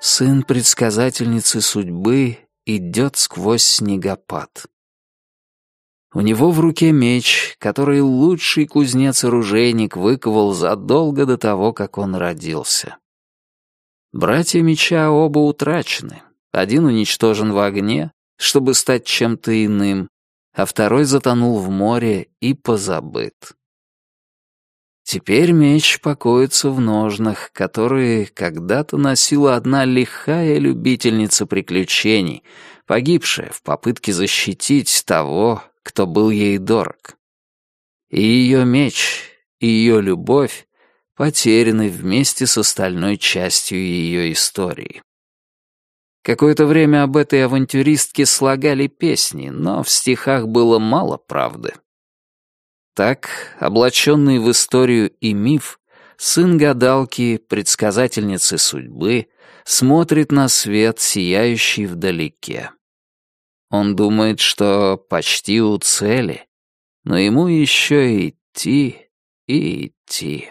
сын предсказательницы судьбы идет сквозь снегопад. У него в руке меч, который лучший кузнец-оружейник выковал задолго до того, как он родился. Братья меча оба утрачены. Один уничтожен в огне, чтобы стать чем-то иным, а второй затонул в море и позабыт. Теперь меч покоится в ножнах, которые когда-то носила одна лихая любительница приключений, погибшая в попытке защитить того, кто был ей дорог. И ее меч, и ее любовь потеряны вместе с остальной частью ее истории. Какое-то время об этой авантюристке слагали песни, но в стихах было мало правды. Так, облаченный в историю и миф, сын гадалки, предсказательницы судьбы, смотрит на свет, сияющий вдалеке. Он думает, что почти у цели, но ему еще идти и идти.